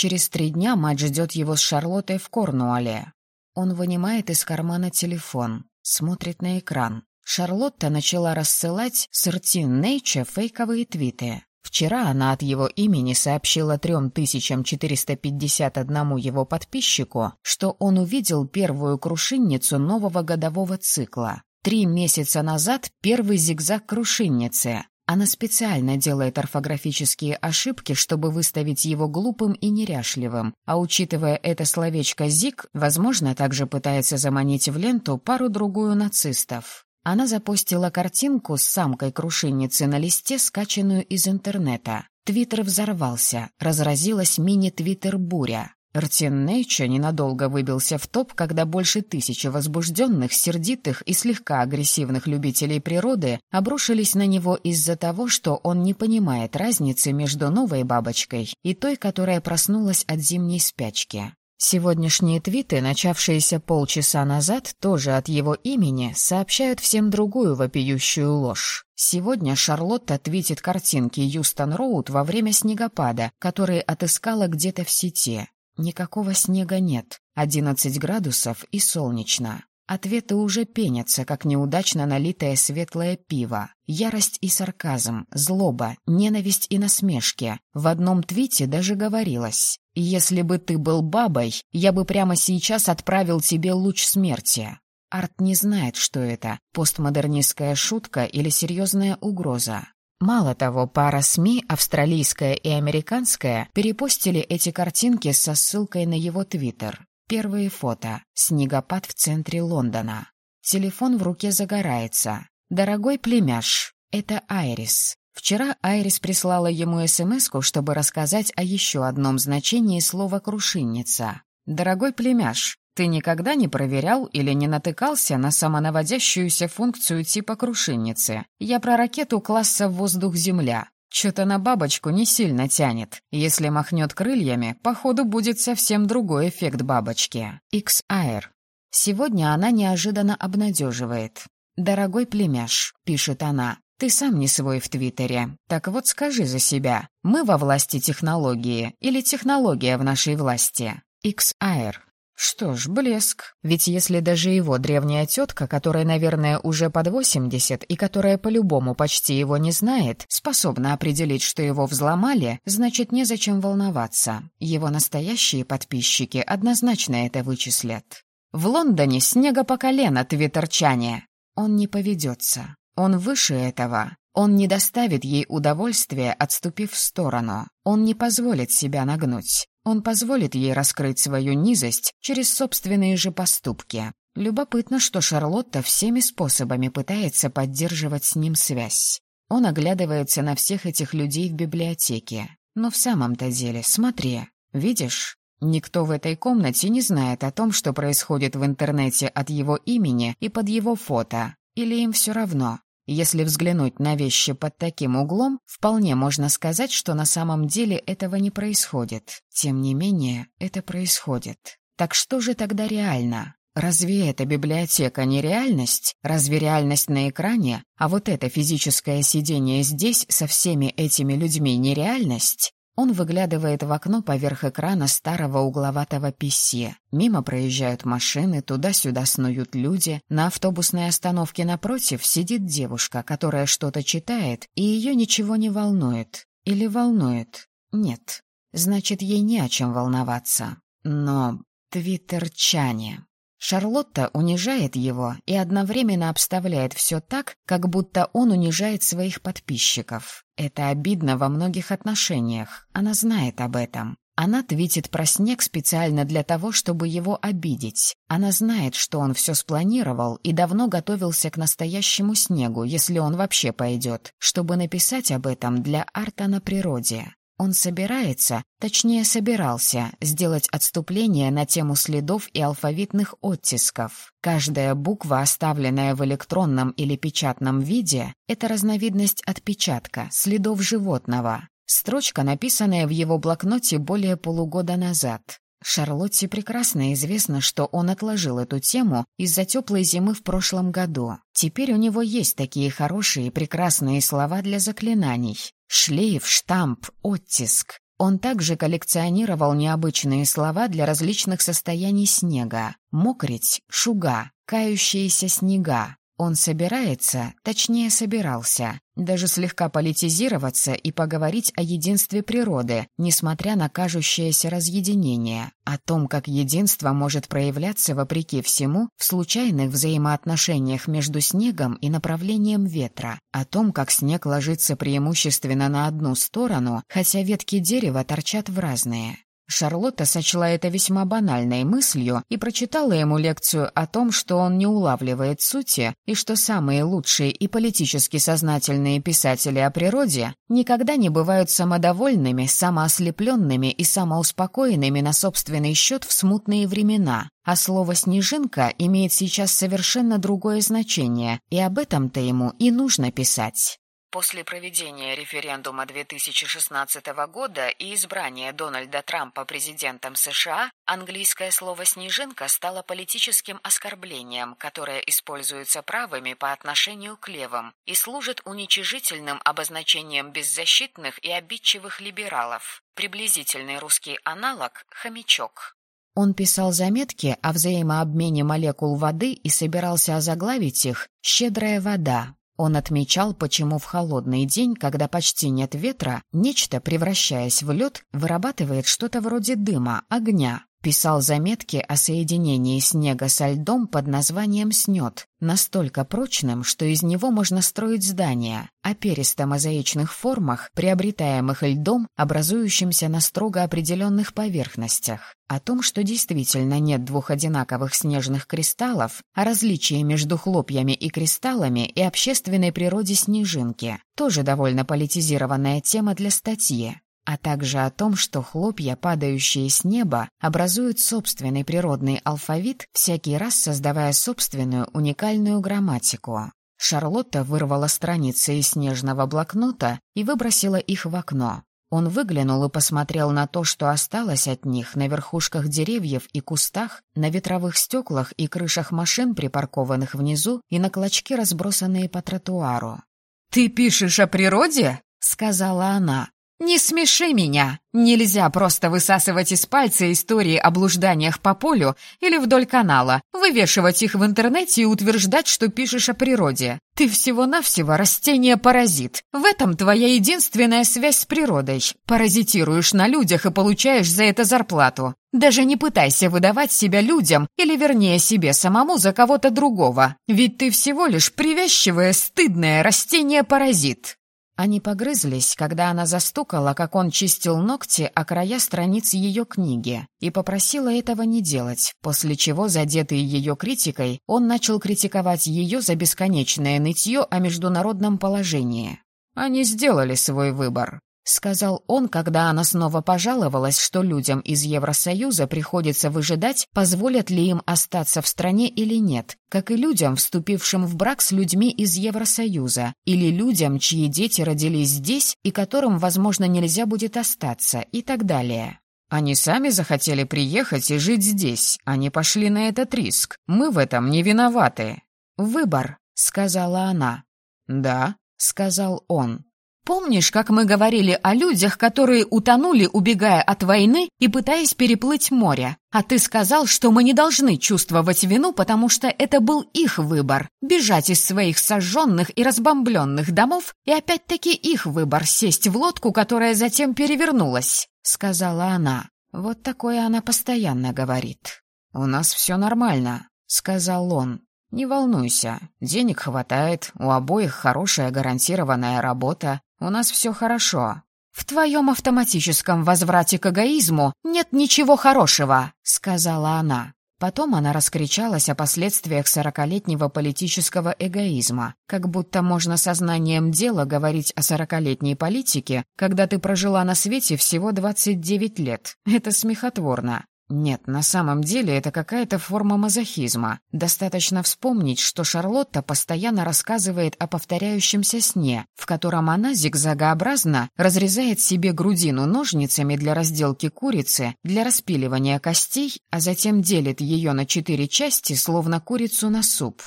Через три дня мать ждет его с Шарлоттой в Корнуолле. Он вынимает из кармана телефон, смотрит на экран. Шарлотта начала рассылать с Ртин Нейча фейковые твиты. Вчера она от его имени сообщила 3451 его подписчику, что он увидел первую крушинницу нового годового цикла. Три месяца назад первый зигзаг крушинницы. Она специально делает орфографические ошибки, чтобы выставить его глупым и неряшливым, а учитывая это словечко «зиг», возможно, также пытается заманить в ленту пару-другую нацистов. Она запустила картинку с самкой-крушинницы на листе, скачанную из интернета. Твиттер взорвался, разразилась мини-твиттер-буря. Ртин Нейча ненадолго выбился в топ, когда больше тысячи возбужденных, сердитых и слегка агрессивных любителей природы обрушились на него из-за того, что он не понимает разницы между новой бабочкой и той, которая проснулась от зимней спячки. Сегодняшние твиты, начавшиеся полчаса назад, тоже от его имени, сообщают всем другую вопиющую ложь. Сегодня Шарлотта твитит картинки Юстон Роуд во время снегопада, которые отыскала где-то в сети. Никакого снега нет, 11 градусов и солнечно. Ответы уже пенятся, как неудачно налитое светлое пиво. Ярость и сарказм, злоба, ненависть и насмешки. В одном твите даже говорилось «Если бы ты был бабой, я бы прямо сейчас отправил тебе луч смерти». Арт не знает, что это – постмодернистская шутка или серьезная угроза. Мало того, пара СМИ, австралийская и американская, перепостили эти картинки со ссылкой на его твиттер. Первые фото. Снегопад в центре Лондона. Телефон в руке загорается. «Дорогой племяш, это Айрис». Вчера Айрис прислала ему смс чтобы рассказать о еще одном значении слова «крушинница». «Дорогой племяш, ты никогда не проверял или не натыкался на самонаводящуюся функцию типа крушинницы? Я про ракету класса «Воздух-Земля». Чё-то на бабочку не сильно тянет. Если махнет крыльями, походу будет совсем другой эффект бабочки. X-Air. Сегодня она неожиданно обнадеживает. «Дорогой племяш», — пишет она, — «ты сам не свой в Твиттере. Так вот скажи за себя. Мы во власти технологии или технология в нашей власти?» X-Air. Что ж, блеск. Ведь если даже его древняя тетка, которая, наверное, уже под 80 и которая по-любому почти его не знает, способна определить, что его взломали, значит, незачем волноваться. Его настоящие подписчики однозначно это вычислят. В Лондоне снега по колено, твиттерчане. Он не поведется. Он выше этого. Он не доставит ей удовольствия, отступив в сторону. Он не позволит себя нагнуть. Он позволит ей раскрыть свою низость через собственные же поступки. Любопытно, что Шарлотта всеми способами пытается поддерживать с ним связь. Он оглядывается на всех этих людей в библиотеке. Но в самом-то деле, смотри, видишь? Никто в этой комнате не знает о том, что происходит в интернете от его имени и под его фото. Или им все равно? Если взглянуть на вещи под таким углом, вполне можно сказать, что на самом деле этого не происходит. Тем не менее, это происходит. Так что же тогда реально? Разве эта библиотека не реальность? Разве реальность на экране? А вот это физическое сидение здесь со всеми этими людьми не реальность? Он выглядывает в окно поверх экрана старого угловатого писе. Мимо проезжают машины, туда-сюда снуют люди. На автобусной остановке напротив сидит девушка, которая что-то читает, и ее ничего не волнует. Или волнует? Нет. Значит, ей не о чем волноваться. Но твиттерчане... Шарлотта унижает его и одновременно обставляет все так, как будто он унижает своих подписчиков. Это обидно во многих отношениях. Она знает об этом. Она твитит про снег специально для того, чтобы его обидеть. Она знает, что он все спланировал и давно готовился к настоящему снегу, если он вообще пойдет, чтобы написать об этом для арта на природе. Он собирается, точнее собирался, сделать отступление на тему следов и алфавитных оттисков. Каждая буква, оставленная в электронном или печатном виде, это разновидность отпечатка, следов животного. Строчка, написанная в его блокноте более полугода назад. Шарлотте прекрасно известно, что он отложил эту тему из-за теплой зимы в прошлом году. Теперь у него есть такие хорошие и прекрасные слова для заклинаний. Шлейф, штамп, оттиск. Он также коллекционировал необычные слова для различных состояний снега. Мокрить, шуга, кающиеся снега. Он собирается, точнее собирался, даже слегка политизироваться и поговорить о единстве природы, несмотря на кажущееся разъединение, о том, как единство может проявляться вопреки всему в случайных взаимоотношениях между снегом и направлением ветра, о том, как снег ложится преимущественно на одну сторону, хотя ветки дерева торчат в разные. Шарлотта сочла это весьма банальной мыслью и прочитала ему лекцию о том, что он не улавливает сути и что самые лучшие и политически сознательные писатели о природе никогда не бывают самодовольными, самоослепленными и самоуспокоенными на собственный счет в смутные времена, а слово «снежинка» имеет сейчас совершенно другое значение, и об этом-то ему и нужно писать. После проведения референдума 2016 года и избрания Дональда Трампа президентом США, английское слово «снежинка» стало политическим оскорблением, которое используется правыми по отношению к левым и служит уничижительным обозначением беззащитных и обидчивых либералов. Приблизительный русский аналог – хомячок. Он писал заметки о взаимообмене молекул воды и собирался озаглавить их «Щедрая вода». Он отмечал, почему в холодный день, когда почти нет ветра, нечто, превращаясь в лед, вырабатывает что-то вроде дыма, огня. Писал заметки о соединении снега со льдом под названием снет, настолько прочным, что из него можно строить здания, о перисто-мозаичных формах, приобретаемых льдом, образующимся на строго определенных поверхностях, о том, что действительно нет двух одинаковых снежных кристаллов, о различии между хлопьями и кристаллами и общественной природе снежинки, тоже довольно политизированная тема для статьи а также о том, что хлопья, падающие с неба, образуют собственный природный алфавит, всякий раз создавая собственную уникальную грамматику. Шарлотта вырвала страницы из снежного блокнота и выбросила их в окно. Он выглянул и посмотрел на то, что осталось от них на верхушках деревьев и кустах, на ветровых стеклах и крышах машин, припаркованных внизу, и на клочки, разбросанные по тротуару. «Ты пишешь о природе?» — сказала она. «Не смеши меня! Нельзя просто высасывать из пальца истории о блужданиях по полю или вдоль канала, вывешивать их в интернете и утверждать, что пишешь о природе. Ты всего-навсего растение-паразит. В этом твоя единственная связь с природой. Паразитируешь на людях и получаешь за это зарплату. Даже не пытайся выдавать себя людям, или вернее себе самому за кого-то другого. Ведь ты всего лишь привязчивое, стыдное растение-паразит. Они погрызлись, когда она застукала, как он чистил ногти о края страниц ее книги, и попросила этого не делать, после чего, задетый ее критикой, он начал критиковать ее за бесконечное нытье о международном положении. Они сделали свой выбор. — сказал он, когда она снова пожаловалась, что людям из Евросоюза приходится выжидать, позволят ли им остаться в стране или нет, как и людям, вступившим в брак с людьми из Евросоюза, или людям, чьи дети родились здесь и которым, возможно, нельзя будет остаться, и так далее. Они сами захотели приехать и жить здесь, они пошли на этот риск. Мы в этом не виноваты. «Выбор», — сказала она. «Да», — сказал он. Помнишь, как мы говорили о людях, которые утонули, убегая от войны и пытаясь переплыть море? А ты сказал, что мы не должны чувствовать вину, потому что это был их выбор – бежать из своих сожженных и разбомбленных домов, и опять-таки их выбор – сесть в лодку, которая затем перевернулась, — сказала она. Вот такое она постоянно говорит. «У нас все нормально», — сказал он. «Не волнуйся, денег хватает, у обоих хорошая гарантированная работа, у нас все хорошо. В твоем автоматическом возврате к эгоизму нет ничего хорошего, сказала она. Потом она раскричалась о последствиях сорокалетнего политического эгоизма, как будто можно сознанием дела говорить о сорокалетней политике, когда ты прожила на свете всего 29 лет. Это смехотворно. Нет, на самом деле это какая-то форма мазохизма. Достаточно вспомнить, что Шарлотта постоянно рассказывает о повторяющемся сне, в котором она зигзагообразно разрезает себе грудину ножницами для разделки курицы, для распиливания костей, а затем делит ее на четыре части, словно курицу на суп.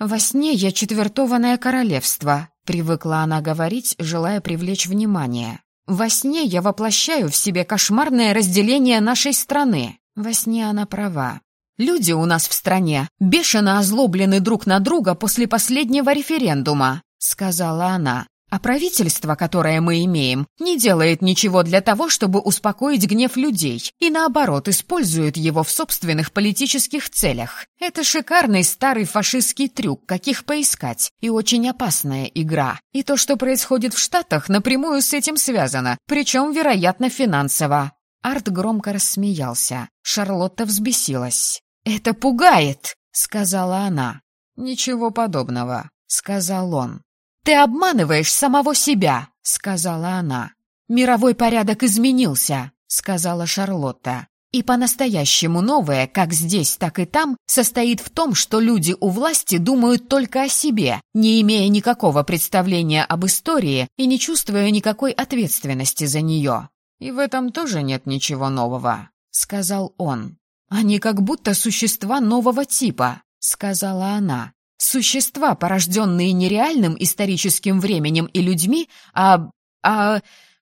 «Во сне я четвертованное королевство», — привыкла она говорить, желая привлечь внимание. Во сне я воплощаю в себе кошмарное разделение нашей страны. Во сне она права. Люди у нас в стране бешено озлоблены друг на друга после последнего референдума, сказала она. А правительство, которое мы имеем, не делает ничего для того, чтобы успокоить гнев людей, и наоборот использует его в собственных политических целях. Это шикарный старый фашистский трюк, каких поискать, и очень опасная игра. И то, что происходит в Штатах, напрямую с этим связано, причем, вероятно, финансово. Арт громко рассмеялся. Шарлотта взбесилась. «Это пугает!» — сказала она. «Ничего подобного», — сказал он. «Ты обманываешь самого себя», — сказала она. «Мировой порядок изменился», — сказала Шарлотта. «И по-настоящему новое, как здесь, так и там, состоит в том, что люди у власти думают только о себе, не имея никакого представления об истории и не чувствуя никакой ответственности за нее. И в этом тоже нет ничего нового», — сказал он. «Они как будто существа нового типа», — сказала она. Существа, порожденные нереальным историческим временем и людьми, а... а...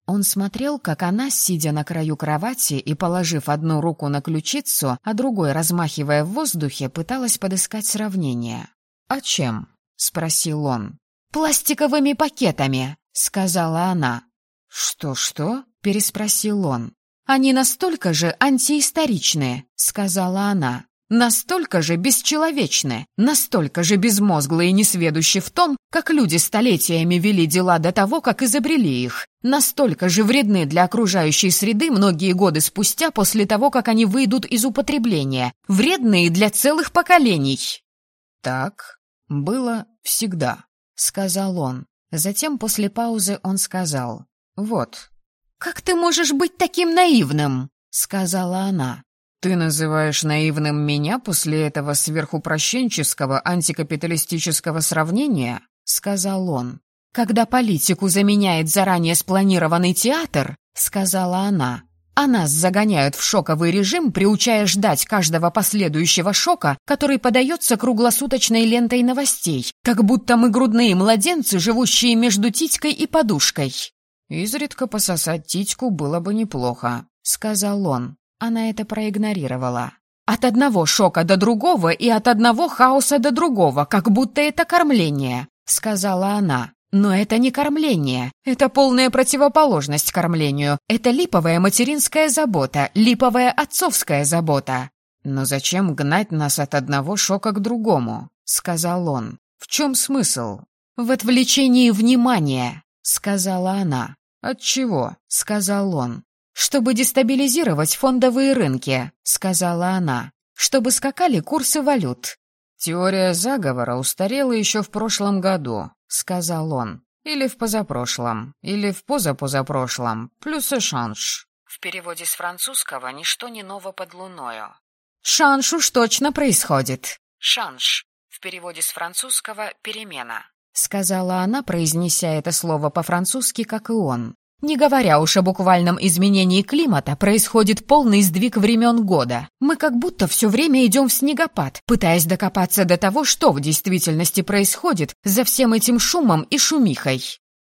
Он смотрел, как она, сидя на краю кровати и положив одну руку на ключицу, а другой, размахивая в воздухе, пыталась подыскать сравнение. «А чем?» — спросил он. «Пластиковыми пакетами», — сказала она. «Что-что?» — переспросил он. «Они настолько же антиисторичные», — сказала она. Настолько же бесчеловечны, настолько же безмозглые и несведущи в том, как люди столетиями вели дела до того, как изобрели их, настолько же вредны для окружающей среды многие годы спустя после того, как они выйдут из употребления, вредные для целых поколений. «Так было всегда», — сказал он. Затем после паузы он сказал, «Вот». «Как ты можешь быть таким наивным?» — сказала она. «Ты называешь наивным меня после этого сверхупрощенческого антикапиталистического сравнения?» — сказал он. «Когда политику заменяет заранее спланированный театр», — сказала она, «а нас загоняют в шоковый режим, приучая ждать каждого последующего шока, который подается круглосуточной лентой новостей, как будто мы грудные младенцы, живущие между титькой и подушкой». «Изредка пососать титьку было бы неплохо», — сказал он. Она это проигнорировала. От одного шока до другого и от одного хаоса до другого, как будто это кормление, сказала она. Но это не кормление, это полная противоположность кормлению. Это липовая материнская забота, липовая отцовская забота. Но зачем гнать нас от одного шока к другому? сказал он. В чем смысл? В отвлечении внимания, сказала она. От чего? сказал он чтобы дестабилизировать фондовые рынки», — сказала она, «чтобы скакали курсы валют». «Теория заговора устарела еще в прошлом году», — сказал он. «Или в позапрошлом, или в позапозапрошлом, плюс и шанш». В переводе с французского «ничто не ново под луною». «Шанш уж точно происходит». «Шанш» в переводе с французского «перемена», — сказала она, произнеся это слово по-французски, как и он. Не говоря уж о буквальном изменении климата, происходит полный сдвиг времен года. Мы как будто все время идем в снегопад, пытаясь докопаться до того, что в действительности происходит за всем этим шумом и шумихой.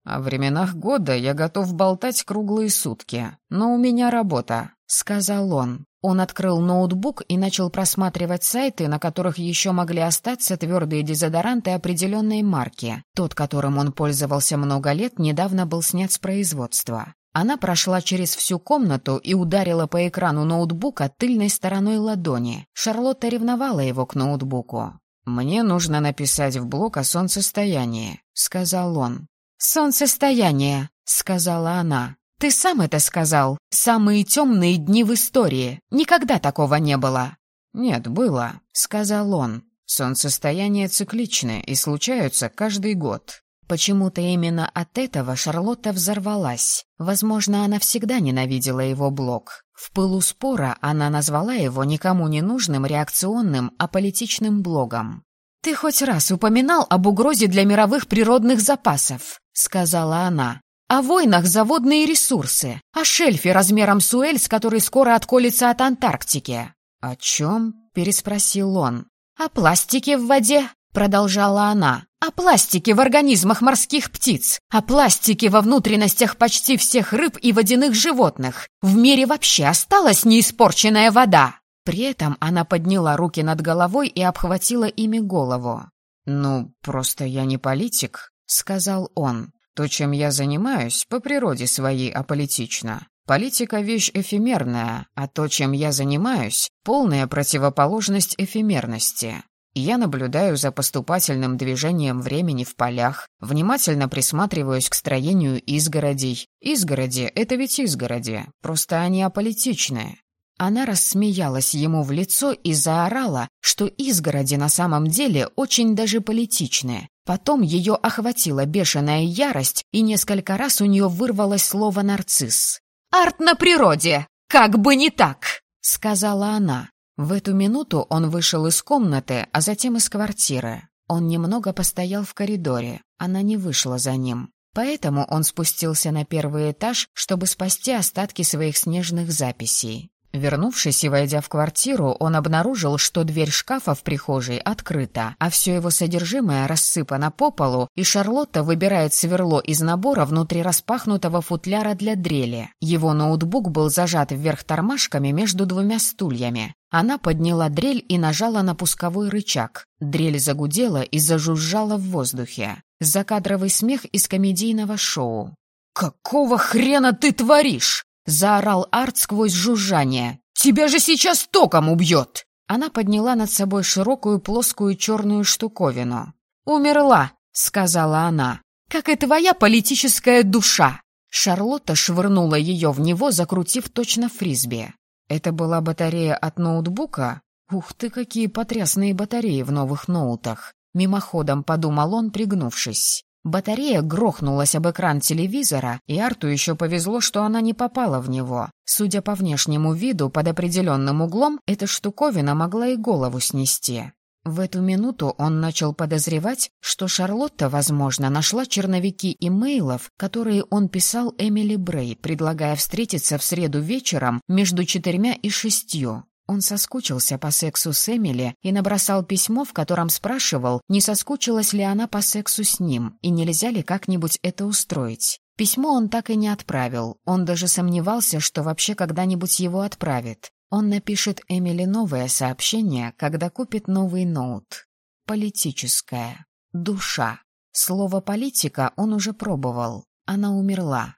О временах года я готов болтать круглые сутки, но у меня работа, — сказал он. Он открыл ноутбук и начал просматривать сайты, на которых еще могли остаться твердые дезодоранты определенной марки. Тот, которым он пользовался много лет, недавно был снят с производства. Она прошла через всю комнату и ударила по экрану ноутбука тыльной стороной ладони. Шарлотта ревновала его к ноутбуку. «Мне нужно написать в блог о солнцестоянии», — сказал он. «Солнцестояние», — сказала она. «Ты сам это сказал. Самые темные дни в истории. Никогда такого не было». «Нет, было», — сказал он. «Солнцестояния цикличны и случаются каждый год». Почему-то именно от этого Шарлотта взорвалась. Возможно, она всегда ненавидела его блог. В пылу спора она назвала его никому не нужным реакционным, аполитичным блогом. «Ты хоть раз упоминал об угрозе для мировых природных запасов?» — сказала она о войнах за водные ресурсы, о шельфе размером с Уэльс, который скоро отколется от Антарктики. «О чем?» — переспросил он. «О пластике в воде», продолжала она, о пластике в организмах морских птиц, о пластике во внутренностях почти всех рыб и водяных животных. В мире вообще осталась неиспорченная вода. При этом она подняла руки над головой и обхватила ими голову. «Ну, просто я не политик», — сказал он. «То, чем я занимаюсь, по природе своей аполитично. Политика — вещь эфемерная, а то, чем я занимаюсь, полная противоположность эфемерности. Я наблюдаю за поступательным движением времени в полях, внимательно присматриваюсь к строению изгородей. Изгороди — это ведь изгороди, просто они аполитичные. Она рассмеялась ему в лицо и заорала, что изгороди на самом деле очень даже политичные. Потом ее охватила бешеная ярость, и несколько раз у нее вырвалось слово «нарцисс». «Арт на природе! Как бы не так!» — сказала она. В эту минуту он вышел из комнаты, а затем из квартиры. Он немного постоял в коридоре, она не вышла за ним. Поэтому он спустился на первый этаж, чтобы спасти остатки своих снежных записей. Вернувшись и войдя в квартиру, он обнаружил, что дверь шкафа в прихожей открыта, а все его содержимое рассыпано по полу, и Шарлотта выбирает сверло из набора внутри распахнутого футляра для дрели. Его ноутбук был зажат вверх тормашками между двумя стульями. Она подняла дрель и нажала на пусковой рычаг. Дрель загудела и зажужжала в воздухе. Закадровый смех из комедийного шоу. «Какого хрена ты творишь?» — заорал Арт сквозь жужжание. «Тебя же сейчас током убьет!» Она подняла над собой широкую плоскую черную штуковину. «Умерла», — сказала она, — «как и твоя политическая душа». Шарлотта швырнула ее в него, закрутив точно фрисби. Это была батарея от ноутбука? Ух ты, какие потрясные батареи в новых ноутах! Мимоходом подумал он, пригнувшись. Батарея грохнулась об экран телевизора, и Арту еще повезло, что она не попала в него. Судя по внешнему виду, под определенным углом, эта штуковина могла и голову снести. В эту минуту он начал подозревать, что Шарлотта, возможно, нашла черновики имейлов, которые он писал Эмили Брей, предлагая встретиться в среду вечером между четырьмя и шестью. Он соскучился по сексу с Эмили и набросал письмо, в котором спрашивал, не соскучилась ли она по сексу с ним и нельзя ли как-нибудь это устроить. Письмо он так и не отправил, он даже сомневался, что вообще когда-нибудь его отправит. Он напишет Эмили новое сообщение, когда купит новый ноут. Политическая. Душа. Слово «политика» он уже пробовал. Она умерла.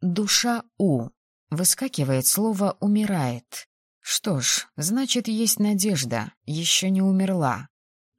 Душа У. Выскакивает слово «умирает». Что ж, значит, есть надежда, еще не умерла.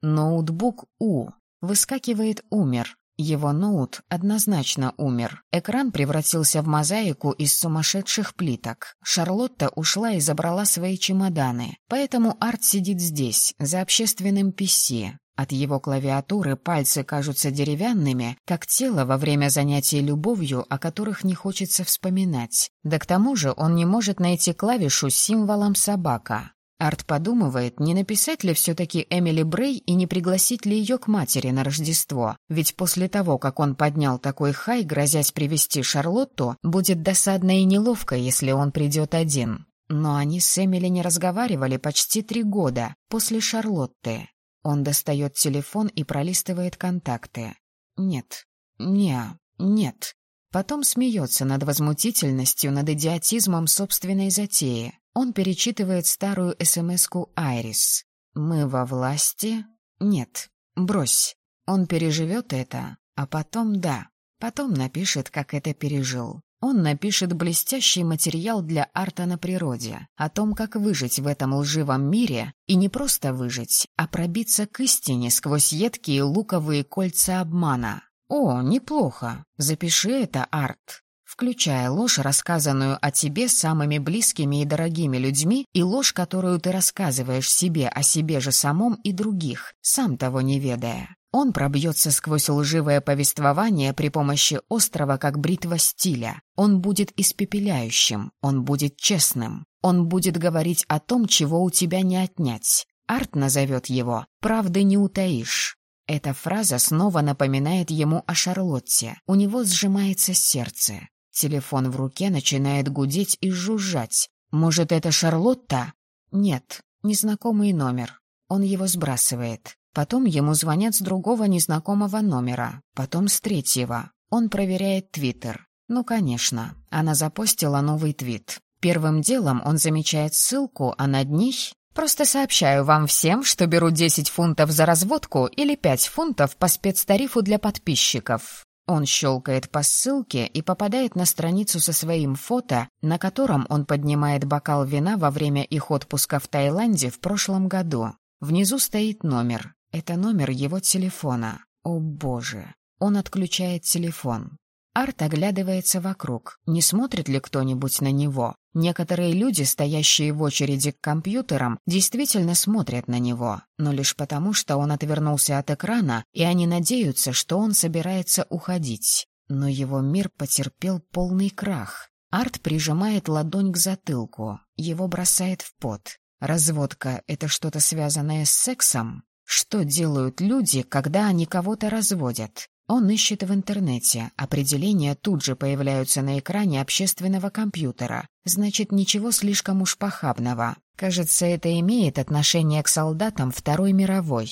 Ноутбук У. Выскакивает «умер». Его ноут однозначно умер. Экран превратился в мозаику из сумасшедших плиток. Шарлотта ушла и забрала свои чемоданы. Поэтому Арт сидит здесь, за общественным PC. От его клавиатуры пальцы кажутся деревянными, как тело во время занятий любовью, о которых не хочется вспоминать. Да к тому же он не может найти клавишу с символом «собака». Арт подумывает, не написать ли все-таки Эмили Брей и не пригласить ли ее к матери на Рождество, ведь после того, как он поднял такой хай, грозясь привести Шарлотту, будет досадно и неловко, если он придет один. Но они с Эмили не разговаривали почти три года после Шарлотты. Он достает телефон и пролистывает контакты. Нет, не, нет. Потом смеется над возмутительностью, над идиотизмом собственной затеи. Он перечитывает старую СМС-ку Айрис. «Мы во власти?» «Нет, брось. Он переживет это, а потом да. Потом напишет, как это пережил. Он напишет блестящий материал для арта на природе, о том, как выжить в этом лживом мире, и не просто выжить, а пробиться к истине сквозь едкие луковые кольца обмана. О, неплохо. Запиши это, арт. Включая ложь, рассказанную о тебе самыми близкими и дорогими людьми, и ложь, которую ты рассказываешь себе о себе же самом и других, сам того не ведая. Он пробьется сквозь лживое повествование при помощи острого, как бритва стиля. Он будет испепеляющим, он будет честным. Он будет говорить о том, чего у тебя не отнять. Арт назовет его «правды не утаишь». Эта фраза снова напоминает ему о Шарлотте. У него сжимается сердце. Телефон в руке начинает гудеть и жужжать. Может, это Шарлотта? Нет, незнакомый номер. Он его сбрасывает. Потом ему звонят с другого незнакомого номера, потом с третьего. Он проверяет Твиттер. Ну, конечно, она запостила новый твит. Первым делом он замечает ссылку, а над ней Просто сообщаю вам всем, что беру 10 фунтов за разводку или 5 фунтов по спецтарифу для подписчиков. Он щелкает по ссылке и попадает на страницу со своим фото, на котором он поднимает бокал вина во время их отпуска в Таиланде в прошлом году. Внизу стоит номер. Это номер его телефона. О боже. Он отключает телефон. Арт оглядывается вокруг, не смотрит ли кто-нибудь на него. Некоторые люди, стоящие в очереди к компьютерам, действительно смотрят на него, но лишь потому, что он отвернулся от экрана, и они надеются, что он собирается уходить. Но его мир потерпел полный крах. Арт прижимает ладонь к затылку, его бросает в пот. Разводка — это что-то связанное с сексом? Что делают люди, когда они кого-то разводят? Он ищет в интернете. Определения тут же появляются на экране общественного компьютера. Значит, ничего слишком уж похабного. Кажется, это имеет отношение к солдатам Второй мировой.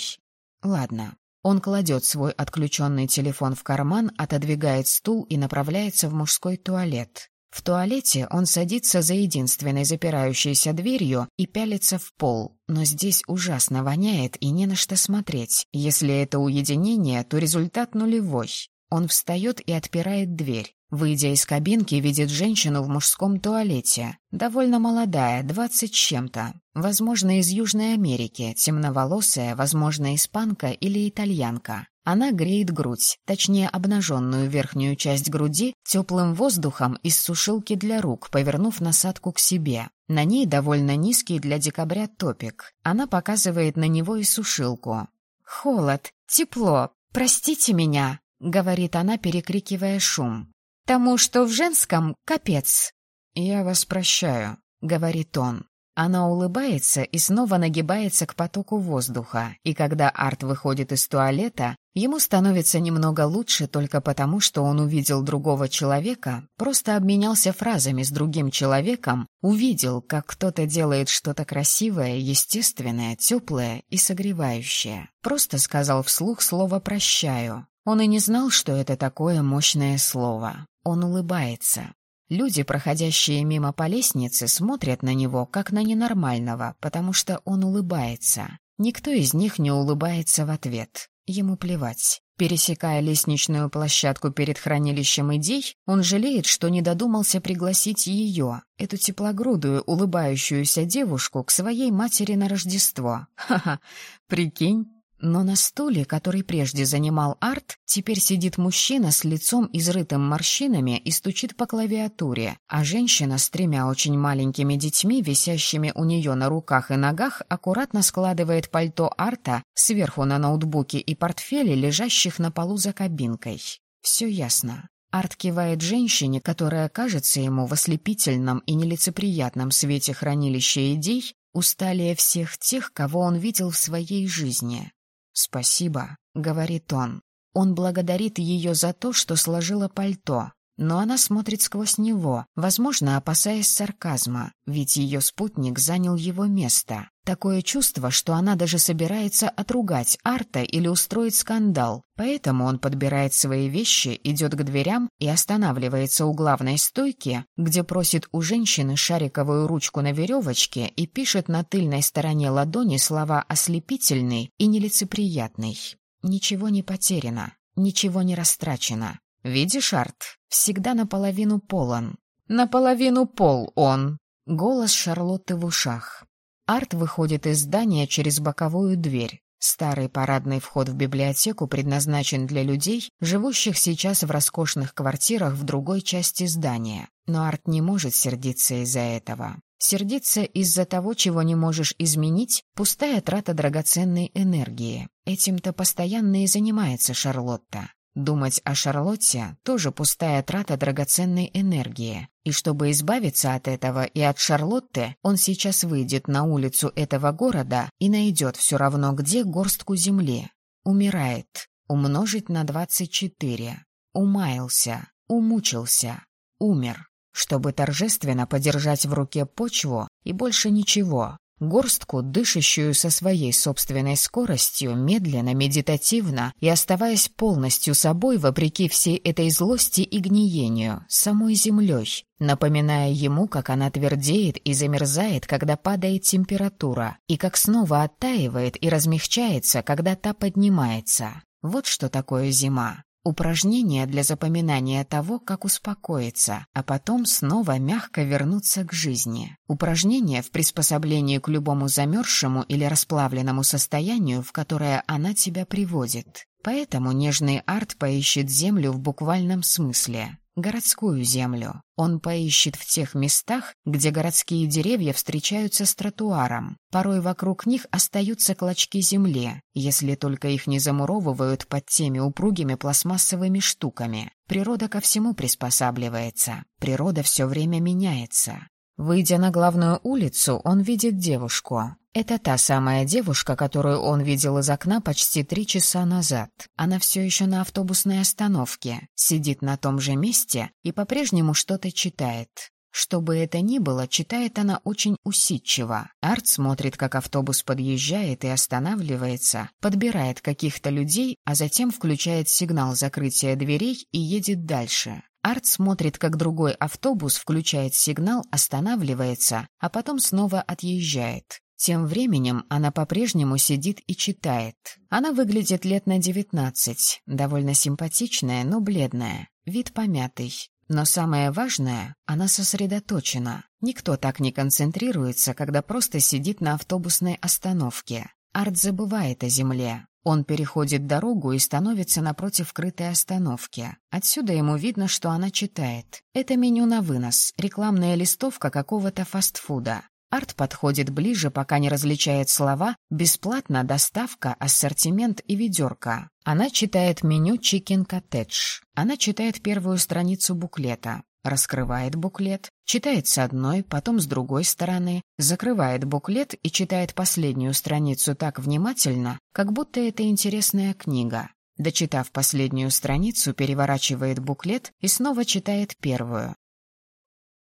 Ладно. Он кладет свой отключенный телефон в карман, отодвигает стул и направляется в мужской туалет. В туалете он садится за единственной запирающейся дверью и пялится в пол, но здесь ужасно воняет и не на что смотреть. Если это уединение, то результат нулевой. Он встает и отпирает дверь. Выйдя из кабинки, видит женщину в мужском туалете. Довольно молодая, двадцать чем-то. Возможно, из Южной Америки, темноволосая, возможно, испанка или итальянка. Она греет грудь, точнее обнаженную верхнюю часть груди, теплым воздухом из сушилки для рук, повернув насадку к себе. На ней довольно низкий для декабря топик. Она показывает на него и сушилку. «Холод, тепло, простите меня», — говорит она, перекрикивая шум. «Тому, что в женском, капец». «Я вас прощаю», — говорит он. Она улыбается и снова нагибается к потоку воздуха, и когда Арт выходит из туалета, ему становится немного лучше только потому, что он увидел другого человека, просто обменялся фразами с другим человеком, увидел, как кто-то делает что-то красивое, естественное, теплое и согревающее. Просто сказал вслух слово «прощаю». Он и не знал, что это такое мощное слово. Он улыбается. Люди, проходящие мимо по лестнице, смотрят на него, как на ненормального, потому что он улыбается. Никто из них не улыбается в ответ. Ему плевать. Пересекая лестничную площадку перед хранилищем идей, он жалеет, что не додумался пригласить ее, эту теплогрудую, улыбающуюся девушку, к своей матери на Рождество. Ха-ха, прикинь. Но на стуле, который прежде занимал Арт, теперь сидит мужчина с лицом изрытым морщинами и стучит по клавиатуре, а женщина с тремя очень маленькими детьми, висящими у нее на руках и ногах, аккуратно складывает пальто Арта сверху на ноутбуке и портфеле, лежащих на полу за кабинкой. Все ясно. Арт кивает женщине, которая кажется ему в ослепительном и нелицеприятном свете хранилища идей, усталее всех тех, кого он видел в своей жизни. «Спасибо», — говорит он. Он благодарит ее за то, что сложила пальто, но она смотрит сквозь него, возможно, опасаясь сарказма, ведь ее спутник занял его место. Такое чувство, что она даже собирается отругать Арта или устроить скандал, поэтому он подбирает свои вещи, идет к дверям и останавливается у главной стойки, где просит у женщины шариковую ручку на веревочке и пишет на тыльной стороне ладони слова «ослепительный» и «нелицеприятный». Ничего не потеряно, ничего не растрачено. «Видишь, Арт, всегда наполовину полон». «Наполовину пол он!» Голос Шарлотты в ушах. Арт выходит из здания через боковую дверь. Старый парадный вход в библиотеку предназначен для людей, живущих сейчас в роскошных квартирах в другой части здания. Но Арт не может сердиться из-за этого. Сердиться из-за того, чего не можешь изменить, пустая трата драгоценной энергии. Этим-то постоянно и занимается Шарлотта. Думать о Шарлотте – тоже пустая трата драгоценной энергии. И чтобы избавиться от этого и от Шарлотты, он сейчас выйдет на улицу этого города и найдет все равно где горстку земли. Умирает. Умножить на двадцать четыре. Умаялся. Умучился. Умер. Чтобы торжественно подержать в руке почву и больше ничего. Горстку, дышащую со своей собственной скоростью, медленно, медитативно и оставаясь полностью собой вопреки всей этой злости и гниению, самой землей, напоминая ему, как она твердеет и замерзает, когда падает температура, и как снова оттаивает и размягчается, когда та поднимается. Вот что такое зима. Упражнение для запоминания того, как успокоиться, а потом снова мягко вернуться к жизни. Упражнение в приспособлении к любому замерзшему или расплавленному состоянию, в которое она тебя приводит. Поэтому нежный арт поищет землю в буквальном смысле городскую землю. Он поищет в тех местах, где городские деревья встречаются с тротуаром. Порой вокруг них остаются клочки земли, если только их не замуровывают под теми упругими пластмассовыми штуками. Природа ко всему приспосабливается. Природа все время меняется. Выйдя на главную улицу, он видит девушку. Это та самая девушка, которую он видел из окна почти три часа назад. Она все еще на автобусной остановке, сидит на том же месте и по-прежнему что-то читает. Что бы это ни было, читает она очень усидчиво. Арт смотрит, как автобус подъезжает и останавливается, подбирает каких-то людей, а затем включает сигнал закрытия дверей и едет дальше. Арт смотрит, как другой автобус включает сигнал, останавливается, а потом снова отъезжает. Тем временем она по-прежнему сидит и читает. Она выглядит лет на девятнадцать, довольно симпатичная, но бледная, вид помятый. Но самое важное, она сосредоточена. Никто так не концентрируется, когда просто сидит на автобусной остановке. Арт забывает о земле. Он переходит дорогу и становится напротив крытой остановки. Отсюда ему видно, что она читает. Это меню на вынос, рекламная листовка какого-то фастфуда. Арт подходит ближе, пока не различает слова «бесплатно доставка, ассортимент и ведерко». Она читает меню «Чикен Коттедж». Она читает первую страницу буклета раскрывает буклет, читает с одной, потом с другой стороны, закрывает буклет и читает последнюю страницу так внимательно, как будто это интересная книга. Дочитав последнюю страницу, переворачивает буклет и снова читает первую.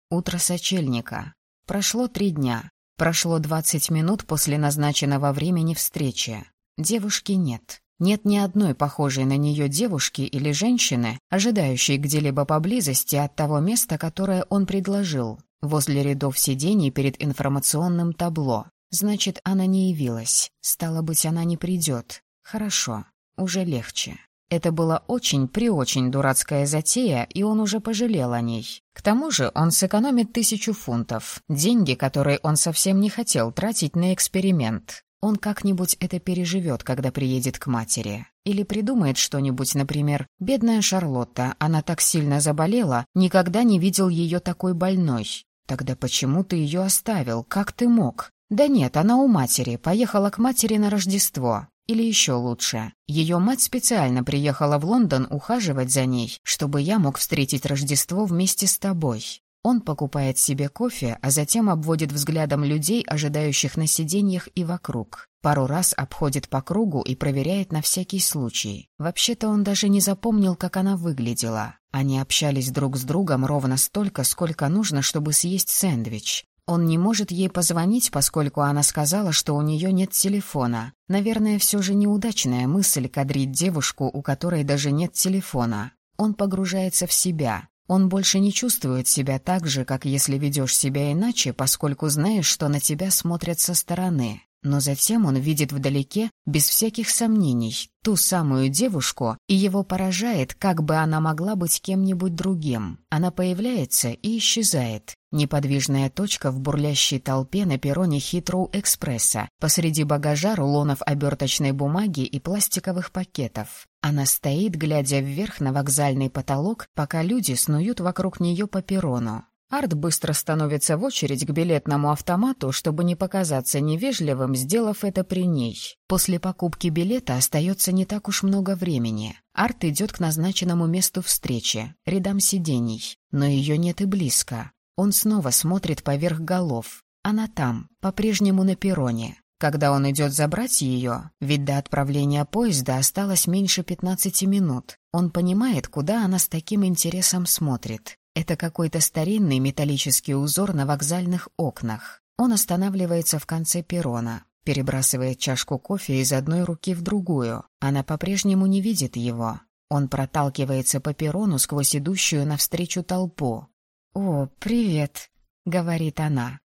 Утро сочельника. Прошло три дня. Прошло двадцать минут после назначенного времени встречи. Девушки нет. Нет ни одной похожей на нее девушки или женщины, ожидающей где-либо поблизости от того места, которое он предложил, возле рядов сидений перед информационным табло. Значит, она не явилась. Стало быть, она не придет. Хорошо, уже легче. Это была очень-преочень дурацкая затея, и он уже пожалел о ней. К тому же он сэкономит тысячу фунтов, деньги, которые он совсем не хотел тратить на эксперимент. Он как-нибудь это переживет, когда приедет к матери. Или придумает что-нибудь, например, «Бедная Шарлотта, она так сильно заболела, никогда не видел ее такой больной». «Тогда почему ты ее оставил? Как ты мог?» «Да нет, она у матери, поехала к матери на Рождество». Или еще лучше, ее мать специально приехала в Лондон ухаживать за ней, чтобы я мог встретить Рождество вместе с тобой. Он покупает себе кофе, а затем обводит взглядом людей, ожидающих на сиденьях и вокруг. Пару раз обходит по кругу и проверяет на всякий случай. Вообще-то он даже не запомнил, как она выглядела. Они общались друг с другом ровно столько, сколько нужно, чтобы съесть сэндвич. Он не может ей позвонить, поскольку она сказала, что у нее нет телефона. Наверное, все же неудачная мысль кадрить девушку, у которой даже нет телефона. Он погружается в себя. Он больше не чувствует себя так же, как если ведешь себя иначе, поскольку знаешь, что на тебя смотрят со стороны. Но затем он видит вдалеке, без всяких сомнений, ту самую девушку, и его поражает, как бы она могла быть кем-нибудь другим. Она появляется и исчезает. Неподвижная точка в бурлящей толпе на перроне Хитроу-экспресса, посреди багажа рулонов оберточной бумаги и пластиковых пакетов. Она стоит, глядя вверх на вокзальный потолок, пока люди снуют вокруг нее по перрону. Арт быстро становится в очередь к билетному автомату, чтобы не показаться невежливым, сделав это при ней. После покупки билета остается не так уж много времени. Арт идет к назначенному месту встречи, рядам сидений, но ее нет и близко. Он снова смотрит поверх голов. Она там, по-прежнему на перроне. Когда он идет забрать ее, ведь до отправления поезда осталось меньше 15 минут, он понимает, куда она с таким интересом смотрит. Это какой-то старинный металлический узор на вокзальных окнах. Он останавливается в конце перрона, перебрасывает чашку кофе из одной руки в другую. Она по-прежнему не видит его. Он проталкивается по перрону сквозь идущую навстречу толпу. «О, привет», — говорит она.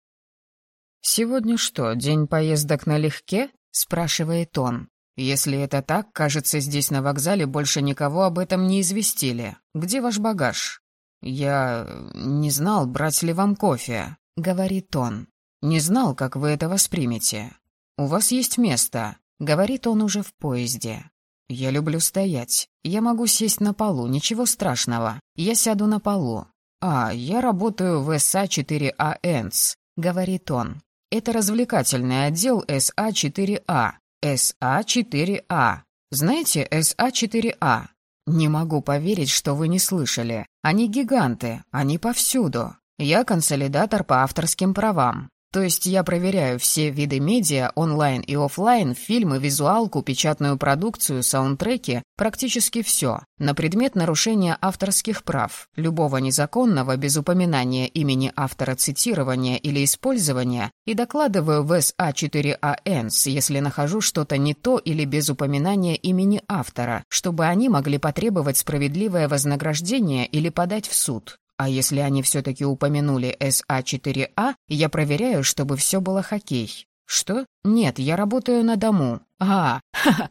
«Сегодня что, день поездок налегке?» — спрашивает он. «Если это так, кажется, здесь на вокзале больше никого об этом не известили. Где ваш багаж?» «Я не знал, брать ли вам кофе», — говорит он. «Не знал, как вы это воспримете. У вас есть место», — говорит он уже в поезде. «Я люблю стоять. Я могу сесть на полу, ничего страшного. Я сяду на полу. А, я работаю в СА-4АНС», — говорит он. «Это развлекательный отдел СА-4А. СА-4А. Знаете СА-4А? Не могу поверить, что вы не слышали. Они гиганты, они повсюду. Я консолидатор по авторским правам. То есть я проверяю все виды медиа, онлайн и офлайн, фильмы, визуалку, печатную продукцию, саундтреки, практически все, на предмет нарушения авторских прав, любого незаконного, без упоминания имени автора цитирования или использования, и докладываю в СА4АНС, если нахожу что-то не то или без упоминания имени автора, чтобы они могли потребовать справедливое вознаграждение или подать в суд. А если они все-таки упомянули СА4А, я проверяю, чтобы все было хоккей. Что? Нет, я работаю на дому. А, ха -ха.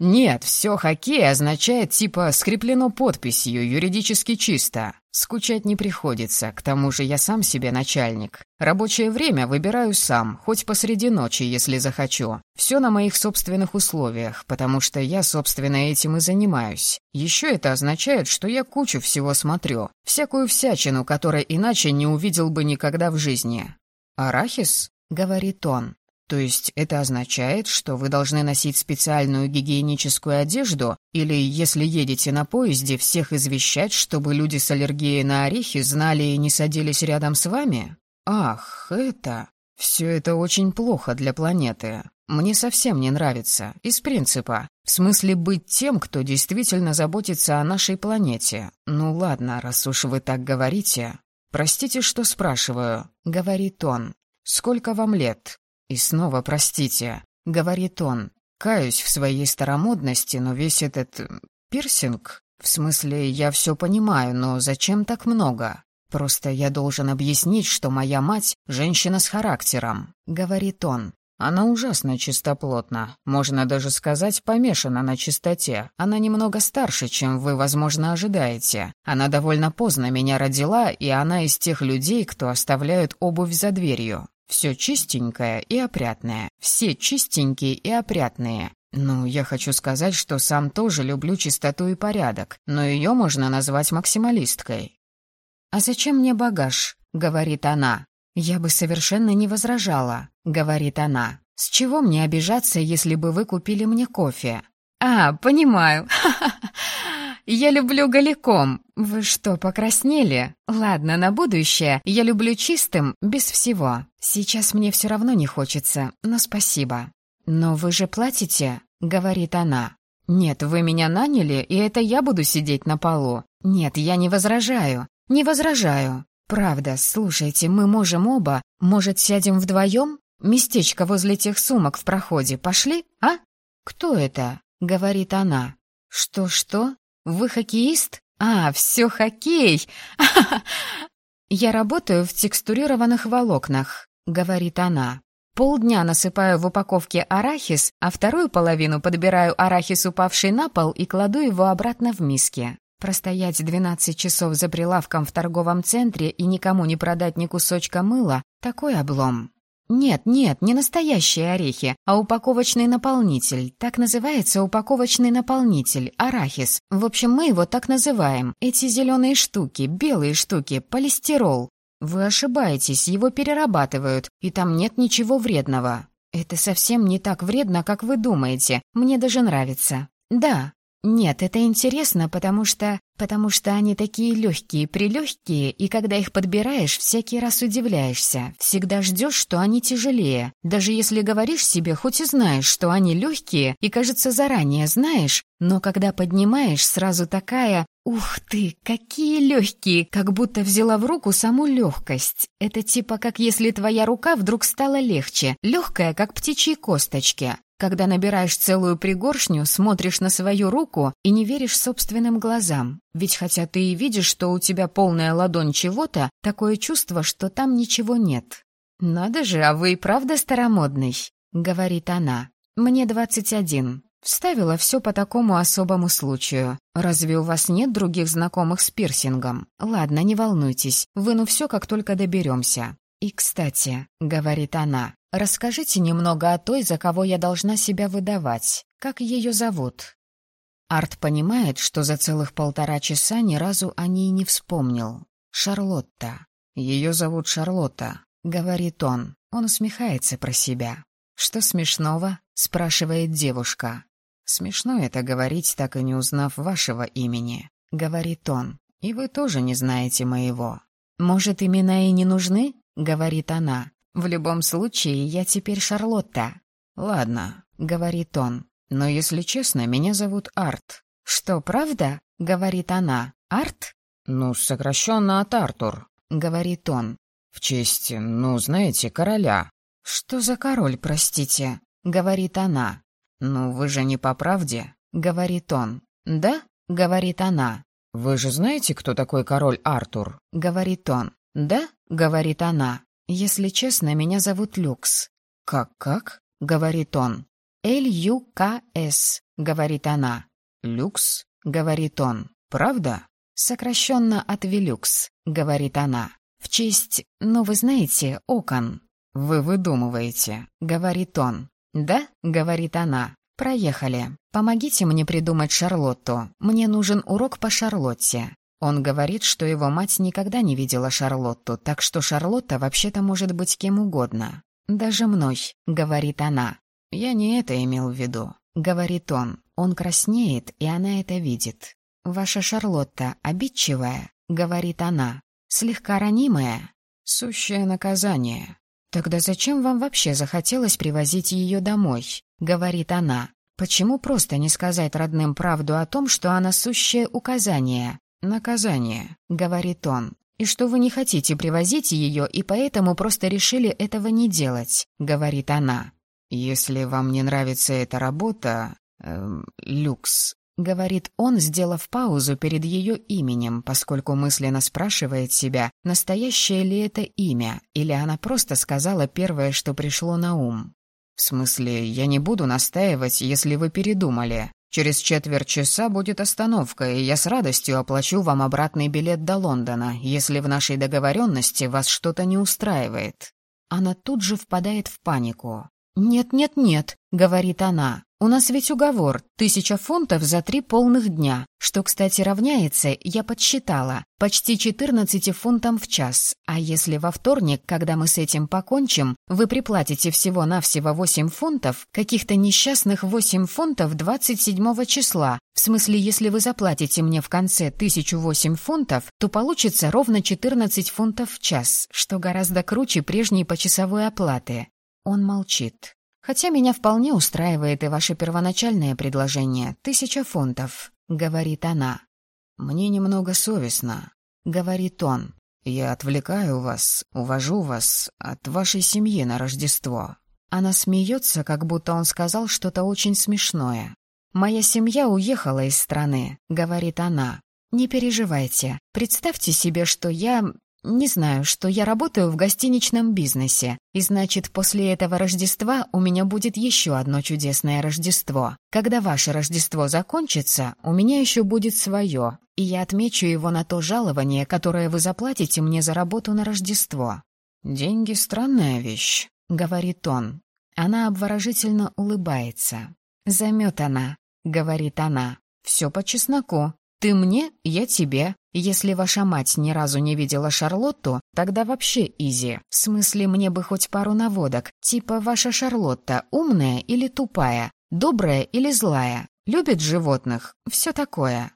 нет, все хоккей означает типа скреплено подписью, юридически чисто. Скучать не приходится, к тому же я сам себе начальник. Рабочее время выбираю сам, хоть посреди ночи, если захочу. Все на моих собственных условиях, потому что я, собственно, этим и занимаюсь. Еще это означает, что я кучу всего смотрю, всякую всячину, которой иначе не увидел бы никогда в жизни. «Арахис?» — говорит он. То есть это означает, что вы должны носить специальную гигиеническую одежду, или, если едете на поезде, всех извещать, чтобы люди с аллергией на орехи знали и не садились рядом с вами? Ах, это... Все это очень плохо для планеты. Мне совсем не нравится, из принципа. В смысле быть тем, кто действительно заботится о нашей планете. Ну ладно, раз уж вы так говорите. Простите, что спрашиваю, — говорит он. Сколько вам лет? «И снова простите», — говорит он. «Каюсь в своей старомодности, но весь этот... пирсинг... В смысле, я все понимаю, но зачем так много? Просто я должен объяснить, что моя мать — женщина с характером», — говорит он. Она ужасно чистоплотна, можно даже сказать, помешана на чистоте. Она немного старше, чем вы, возможно, ожидаете. Она довольно поздно меня родила, и она из тех людей, кто оставляют обувь за дверью. Все чистенькое и опрятное. Все чистенькие и опрятные. Ну, я хочу сказать, что сам тоже люблю чистоту и порядок, но ее можно назвать максималисткой. «А зачем мне багаж?» — говорит она. «Я бы совершенно не возражала», — говорит она. «С чего мне обижаться, если бы вы купили мне кофе?» «А, понимаю. Я люблю голиком. Вы что, покраснели? Ладно, на будущее. Я люблю чистым, без всего. Сейчас мне все равно не хочется, но спасибо. Но вы же платите, говорит она. Нет, вы меня наняли, и это я буду сидеть на полу. Нет, я не возражаю. Не возражаю. Правда, слушайте, мы можем оба. Может, сядем вдвоем? Местечко возле тех сумок в проходе. Пошли, а? Кто это? говорит она. Что-что? «Вы хоккеист? А, все хоккей! Я работаю в текстурированных волокнах», — говорит она. Полдня насыпаю в упаковке арахис, а вторую половину подбираю арахис, упавший на пол, и кладу его обратно в миски. Простоять 12 часов за прилавком в торговом центре и никому не продать ни кусочка мыла — такой облом. Нет, нет, не настоящие орехи, а упаковочный наполнитель. Так называется упаковочный наполнитель, арахис. В общем, мы его так называем. Эти зеленые штуки, белые штуки, полистирол. Вы ошибаетесь, его перерабатывают, и там нет ничего вредного. Это совсем не так вредно, как вы думаете. Мне даже нравится. Да, Нет, это интересно, потому что... Потому что они такие легкие, прилегкие, и когда их подбираешь, всякий раз удивляешься. Всегда ждешь, что они тяжелее. Даже если говоришь себе, хоть и знаешь, что они легкие, и, кажется, заранее знаешь, но когда поднимаешь, сразу такая «Ух ты, какие легкие!» Как будто взяла в руку саму легкость. Это типа как если твоя рука вдруг стала легче, легкая, как птичьи косточки. Когда набираешь целую пригоршню, смотришь на свою руку и не веришь собственным глазам. Ведь хотя ты и видишь, что у тебя полная ладонь чего-то, такое чувство, что там ничего нет. «Надо же, а вы и правда старомодный», — говорит она. «Мне двадцать один. Вставила все по такому особому случаю. Разве у вас нет других знакомых с пирсингом? Ладно, не волнуйтесь, выну все, как только доберемся. И, кстати, — говорит она, Расскажите немного о той, за кого я должна себя выдавать. Как ее зовут?» Арт понимает, что за целых полтора часа ни разу о ней не вспомнил. «Шарлотта. Ее зовут Шарлотта», — говорит он. Он усмехается про себя. «Что смешного?» — спрашивает девушка. «Смешно это говорить, так и не узнав вашего имени», — говорит он. «И вы тоже не знаете моего». «Может, имена и не нужны?» — говорит она. В любом случае, я теперь Шарлотта. Ладно, говорит он. Но если честно, меня зовут Арт. Что, правда? говорит она. Арт? Ну, сокращенно от Артур, говорит он. В честь, ну, знаете, короля. Что за король, простите? говорит она. Ну, вы же не по правде, говорит он. Да? говорит она. Вы же знаете, кто такой король Артур? говорит он. Да? говорит она. «Если честно, меня зовут Люкс». «Как-как?» — говорит он. «Л-Ю-К-С», — говорит она. «Люкс?» — говорит он. «Правда?» «Сокращенно от Вилюкс», — говорит она. «В честь, ну вы знаете, окон». «Вы выдумываете», — говорит он. «Да?» — говорит она. «Проехали. Помогите мне придумать Шарлотту. Мне нужен урок по Шарлотте. Он говорит, что его мать никогда не видела Шарлотту, так что Шарлотта вообще-то может быть кем угодно. «Даже мной», — говорит она. «Я не это имел в виду», — говорит он. Он краснеет, и она это видит. «Ваша Шарлотта обидчивая», — говорит она. «Слегка ранимая». «Сущее наказание». «Тогда зачем вам вообще захотелось привозить ее домой?» — говорит она. «Почему просто не сказать родным правду о том, что она сущее указание, «Наказание», — говорит он, — «и что вы не хотите привозить ее, и поэтому просто решили этого не делать», — говорит она. «Если вам не нравится эта работа, эм, люкс», — говорит он, сделав паузу перед ее именем, поскольку мысленно спрашивает себя, настоящее ли это имя, или она просто сказала первое, что пришло на ум. «В смысле, я не буду настаивать, если вы передумали. Через четверть часа будет остановка, и я с радостью оплачу вам обратный билет до Лондона, если в нашей договоренности вас что-то не устраивает». Она тут же впадает в панику. «Нет-нет-нет», — говорит она, у нас ведь уговор — тысяча фунтов за три полных дня, что, кстати, равняется, я подсчитала, почти 14 фунтам в час. А если во вторник, когда мы с этим покончим, вы приплатите всего-навсего 8 фунтов, каких-то несчастных 8 фунтов 27 числа, в смысле, если вы заплатите мне в конце 1008 фунтов, то получится ровно 14 фунтов в час, что гораздо круче прежней почасовой оплаты. Он молчит. Хотя меня вполне устраивает и ваше первоначальное предложение — тысяча фунтов», — говорит она. «Мне немного совестно», — говорит он. «Я отвлекаю вас, увожу вас от вашей семьи на Рождество». Она смеется, как будто он сказал что-то очень смешное. «Моя семья уехала из страны», — говорит она. «Не переживайте. Представьте себе, что я... Не знаю, что я работаю в гостиничном бизнесе, и значит, после этого Рождества у меня будет еще одно чудесное Рождество. Когда ваше Рождество закончится, у меня еще будет свое, и я отмечу его на то жалование, которое вы заплатите мне за работу на Рождество. «Деньги — странная вещь», — говорит он. Она обворожительно улыбается. «Заметана», — говорит она. «Все по чесноку. Ты мне, я тебе. Если ваша мать ни разу не видела Шарлотту, тогда вообще изи. В смысле, мне бы хоть пару наводок. Типа, ваша Шарлотта умная или тупая? Добрая или злая? Любит животных, все такое.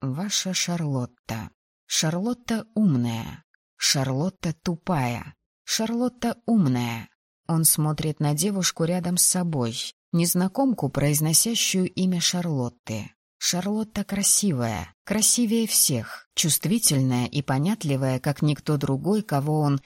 Ваша Шарлотта. Шарлотта умная. Шарлотта тупая. Шарлотта умная. Он смотрит на девушку рядом с собой, незнакомку, произносящую имя Шарлотты. Шарлотта красивая, красивее всех, чувствительная и понятливая, как никто другой, кого он...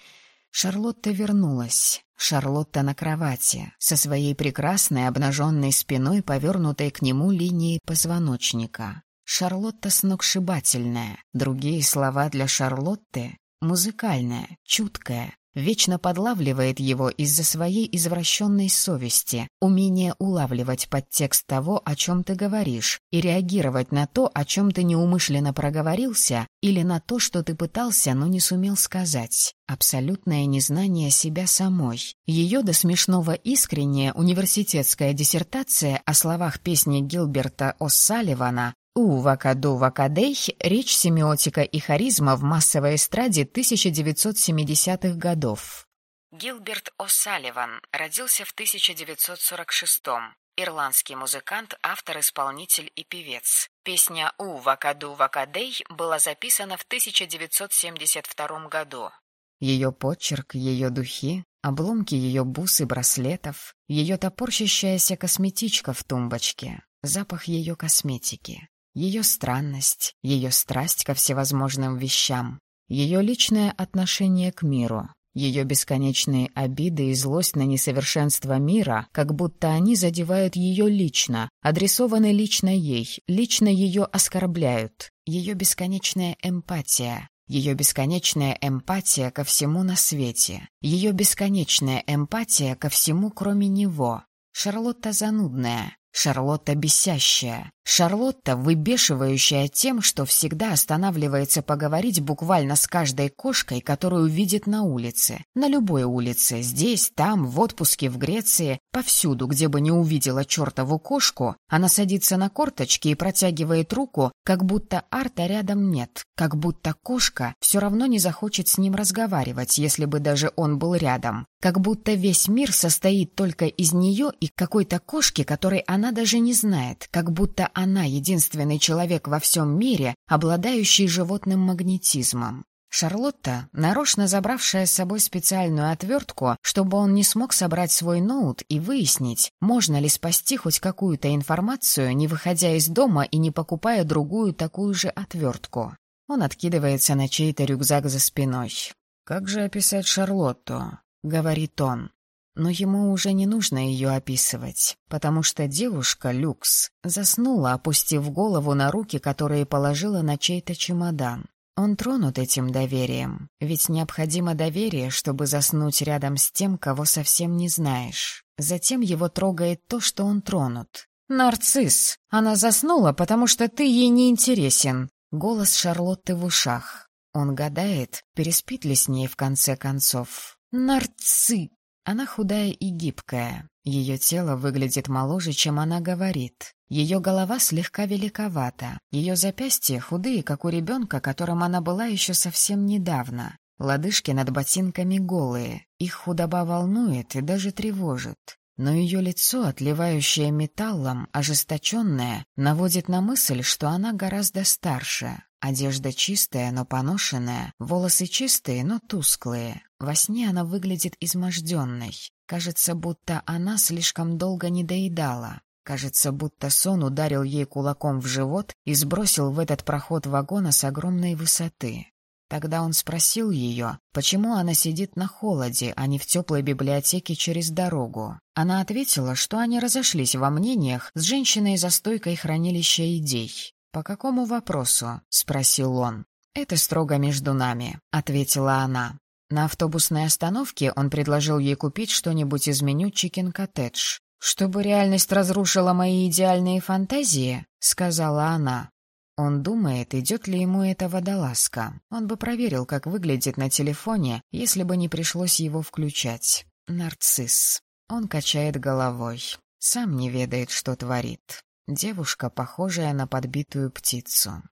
Шарлотта вернулась. Шарлотта на кровати, со своей прекрасной обнаженной спиной, повернутой к нему линией позвоночника. Шарлотта сногсшибательная. Другие слова для Шарлотты — музыкальная, чуткая, вечно подлавливает его из-за своей извращенной совести, умения улавливать подтекст того, о чем ты говоришь, и реагировать на то, о чем ты неумышленно проговорился, или на то, что ты пытался, но не сумел сказать. Абсолютное незнание себя самой. Ее до смешного искренняя университетская диссертация о словах песни Гилберта О'Салливана у Вакаду Вакадей речь семиотика и харизма в массовой эстраде 1970-х годов. Гилберт О'Салливан родился в 1946-м. Ирландский музыкант, автор, исполнитель и певец. Песня «У Вакаду Вакадей» была записана в 1972 году. Ее почерк, ее духи, обломки ее бус и браслетов, ее топорщащаяся косметичка в тумбочке, запах ее косметики. Ее странность, ее страсть ко всевозможным вещам, ее личное отношение к миру, ее бесконечные обиды и злость на несовершенство мира, как будто они задевают ее лично, адресованы лично ей, лично ее оскорбляют, ее бесконечная эмпатия, ее бесконечная эмпатия ко всему на свете, ее бесконечная эмпатия ко всему, кроме него. Шарлотта занудная, Шарлотта бесящая. Шарлотта, выбешивающая тем, что всегда останавливается поговорить буквально с каждой кошкой, которую видит на улице. На любой улице, здесь, там, в отпуске в Греции, повсюду, где бы не увидела чертову кошку, она садится на корточки и протягивает руку, как будто Арта рядом нет, как будто кошка все равно не захочет с ним разговаривать, если бы даже он был рядом, как будто весь мир состоит только из нее и какой-то кошки, которой она даже не знает, как будто она единственный человек во всем мире, обладающий животным магнетизмом. Шарлотта, нарочно забравшая с собой специальную отвертку, чтобы он не смог собрать свой ноут и выяснить, можно ли спасти хоть какую-то информацию, не выходя из дома и не покупая другую такую же отвертку. Он откидывается на чей-то рюкзак за спиной. «Как же описать Шарлотту?» — говорит он. Но ему уже не нужно ее описывать, потому что девушка, Люкс, заснула, опустив голову на руки, которые положила на чей-то чемодан. Он тронут этим доверием, ведь необходимо доверие, чтобы заснуть рядом с тем, кого совсем не знаешь. Затем его трогает то, что он тронут. «Нарцисс! Она заснула, потому что ты ей не интересен!» Голос Шарлотты в ушах. Он гадает, переспит ли с ней в конце концов. «Нарци!» Она худая и гибкая. Ее тело выглядит моложе, чем она говорит. Ее голова слегка великовата. Ее запястья худые, как у ребенка, которым она была еще совсем недавно. Лодыжки над ботинками голые. Их худоба волнует и даже тревожит. Но ее лицо, отливающее металлом, ожесточенное, наводит на мысль, что она гораздо старше. Одежда чистая, но поношенная, волосы чистые, но тусклые. Во сне она выглядит изможденной. Кажется, будто она слишком долго не доедала. Кажется, будто сон ударил ей кулаком в живот и сбросил в этот проход вагона с огромной высоты. Тогда он спросил ее, почему она сидит на холоде, а не в теплой библиотеке через дорогу. Она ответила, что они разошлись во мнениях с женщиной за стойкой хранилища идей. «По какому вопросу?» — спросил он. «Это строго между нами», — ответила она. На автобусной остановке он предложил ей купить что-нибудь из меню «Чикен-коттедж». «Чтобы реальность разрушила мои идеальные фантазии», — сказала она. Он думает, идет ли ему эта водолазка. Он бы проверил, как выглядит на телефоне, если бы не пришлось его включать. Нарцисс. Он качает головой. Сам не ведает, что творит. Девушка, похожая на подбитую птицу.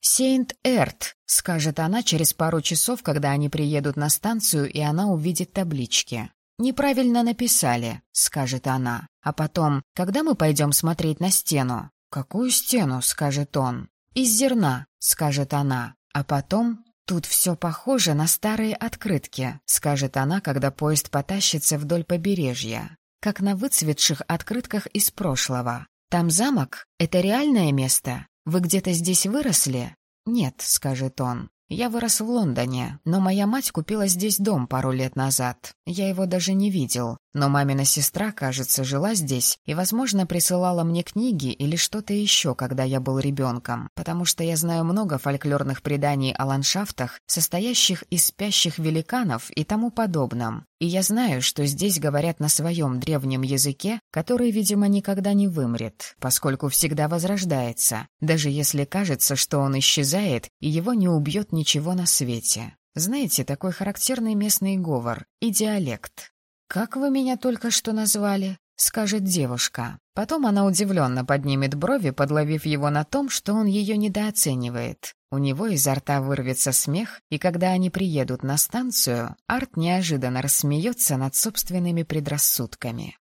«Сейнт-Эрт», — скажет она через пару часов, когда они приедут на станцию, и она увидит таблички. «Неправильно написали», — скажет она. А потом, когда мы пойдем смотреть на стену? «Какую стену?» — скажет он. «Из зерна», — скажет она. А потом «Тут все похоже на старые открытки», — скажет она, когда поезд потащится вдоль побережья, как на выцветших открытках из прошлого. «Там замок? Это реальное место? Вы где-то здесь выросли?» «Нет», — скажет он. Я вырос в Лондоне, но моя мать купила здесь дом пару лет назад. Я его даже не видел. Но мамина сестра, кажется, жила здесь и, возможно, присылала мне книги или что-то еще, когда я был ребенком, потому что я знаю много фольклорных преданий о ландшафтах, состоящих из спящих великанов и тому подобном. И я знаю, что здесь говорят на своем древнем языке, который, видимо, никогда не вымрет, поскольку всегда возрождается, даже если кажется, что он исчезает и его не убьет ничего на свете. Знаете, такой характерный местный говор и диалект. «Как вы меня только что назвали?» — скажет девушка. Потом она удивленно поднимет брови, подловив его на том, что он ее недооценивает. У него изо рта вырвется смех, и когда они приедут на станцию, Арт неожиданно рассмеется над собственными предрассудками.